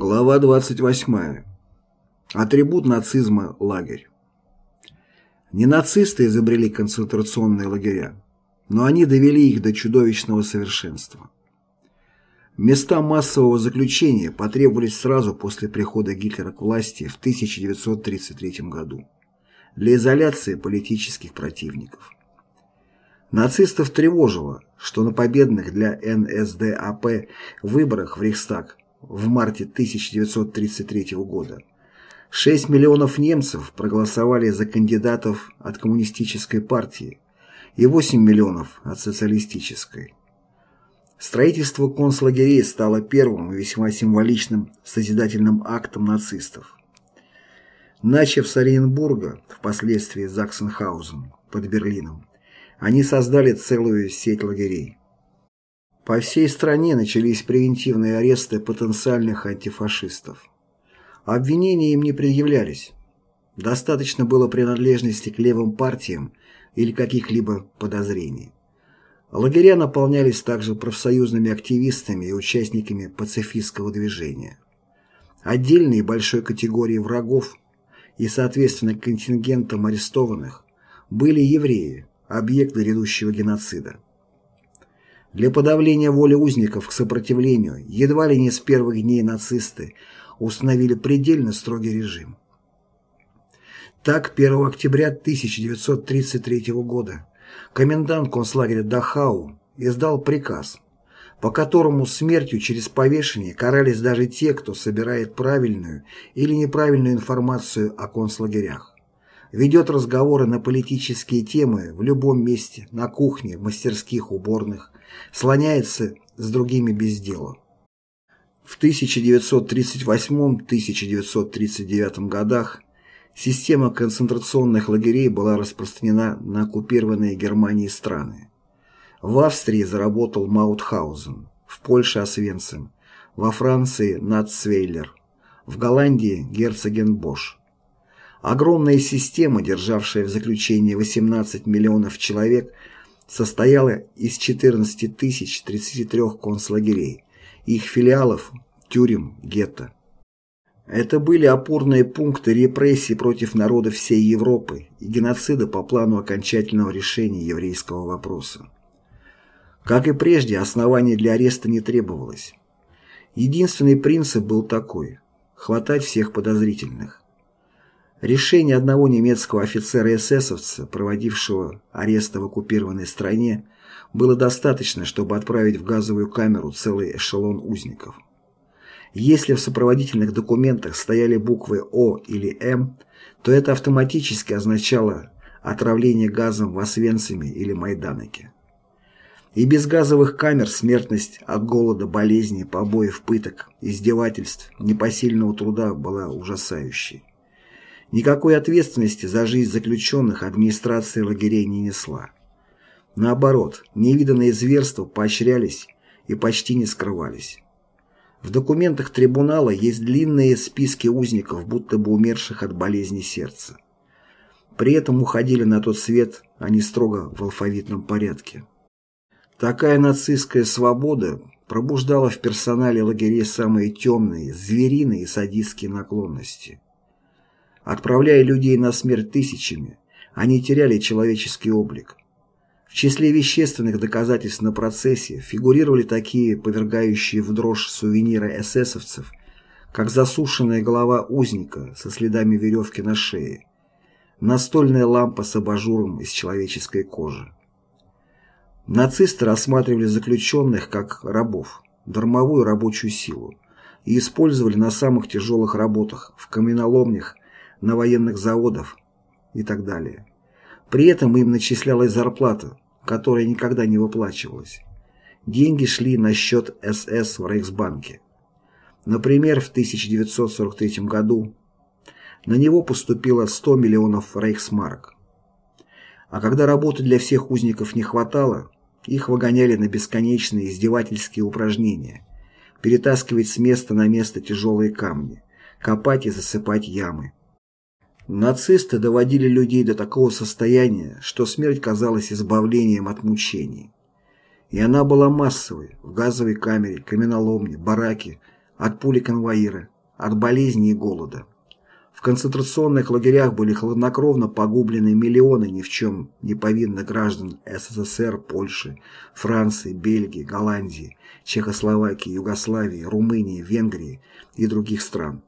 Глава 28. Атрибут нацизма – лагерь. Не нацисты изобрели концентрационные лагеря, но они довели их до чудовищного совершенства. Места массового заключения потребовались сразу после прихода Гитлера к власти в 1933 году для изоляции политических противников. Нацистов тревожило, что на победных для НСДАП выборах в Рейхстаг в марте 1933 года 6 миллионов немцев проголосовали за кандидатов от коммунистической партии и 8 миллионов от социалистической. Строительство концлагерей стало первым весьма символичным созидательным актом нацистов. Начав с Оренбурга, впоследствии Заксенхаузен, под Берлином, они создали целую сеть лагерей. По всей стране начались превентивные аресты потенциальных антифашистов. Обвинения им не предъявлялись. Достаточно было принадлежности к левым партиям или каких-либо подозрений. Лагеря наполнялись также профсоюзными активистами и участниками пацифистского движения. Отдельной большой категории врагов и, соответственно, контингентом арестованных были евреи, объекты грядущего геноцида. Для подавления воли узников к сопротивлению едва ли не с первых дней нацисты установили предельно строгий режим. Так, 1 октября 1933 года комендант концлагеря Дахау издал приказ, по которому смертью через повешение карались даже те, кто собирает правильную или неправильную информацию о концлагерях ведет разговоры на политические темы в любом месте, на кухне, в мастерских, уборных, слоняется с другими без дела. В 1938-1939 годах система концентрационных лагерей была распространена на оккупированные Германией страны. В Австрии заработал Маутхаузен, в Польше – Освенцим, во Франции – Нацвейлер, в Голландии – Герцогенбош. Огромная система, державшая в заключении 18 миллионов человек, состояла из 14 тысяч 33 концлагерей, их филиалов, тюрем, гетто. Это были опорные пункты репрессий против народа всей Европы и геноцида по плану окончательного решения еврейского вопроса. Как и прежде, оснований для ареста не требовалось. Единственный принцип был такой – хватать всех подозрительных. Решение одного немецкого офицера-эсэсовца, проводившего аресты в оккупированной стране, было достаточно, чтобы отправить в газовую камеру целый эшелон узников. Если в сопроводительных документах стояли буквы О или М, то это автоматически означало отравление газом в Освенциме или Майданоке. И без газовых камер смертность от голода, болезней, побоев, пыток, издевательств, непосильного труда была ужасающей. Никакой ответственности за жизнь заключенных администрация лагерей не несла. Наоборот, невиданные зверства поощрялись и почти не скрывались. В документах трибунала есть длинные списки узников, будто бы умерших от болезни сердца. При этом уходили на тот свет они строго в алфавитном порядке. Такая нацистская свобода пробуждала в персонале лагерей самые темные, звериные и садистские наклонности. Отправляя людей на смерть тысячами, они теряли человеческий облик. В числе вещественных доказательств на процессе фигурировали такие повергающие в дрожь сувениры эсэсовцев, как засушенная голова узника со следами веревки на шее, настольная лампа с абажуром из человеческой кожи. Нацисты рассматривали заключенных как рабов, дармовую рабочую силу, и использовали на самых тяжелых работах, в каменоломнях на военных заводах и так далее. При этом им начислялась зарплата, которая никогда не выплачивалась. Деньги шли на счет СС в Рейхсбанке. Например, в 1943 году на него поступило 100 миллионов рейхсмарок. А когда работы для всех узников не хватало, их выгоняли на бесконечные издевательские упражнения, перетаскивать с места на место тяжелые камни, копать и засыпать ямы. Нацисты доводили людей до такого состояния, что смерть казалась избавлением от мучений. И она была массовой, в газовой камере, каменоломне, бараке, от пули конвоира, от болезни и голода. В концентрационных лагерях были хладнокровно погублены миллионы ни в чем не повинных граждан СССР, Польши, Франции, Бельгии, Голландии, Чехословакии, Югославии, Румынии, Венгрии и других стран.